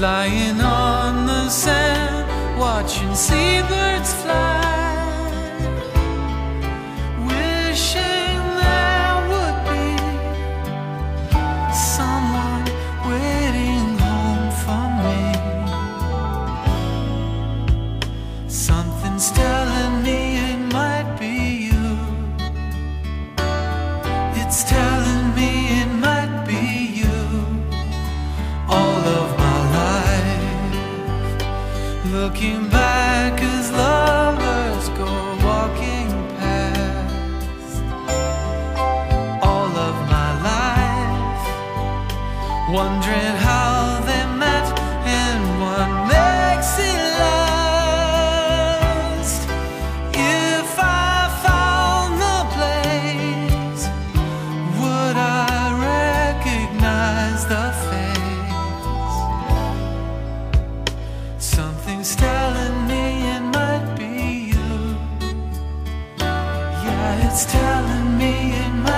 Lying on the sand, watching seabirds fly. Wishing there would be someone waiting home for me. Something's telling wondering how they met and what makes it last. If I found the place, would I recognize the face? Something's telling me it might be you. Yeah, it's telling me it might.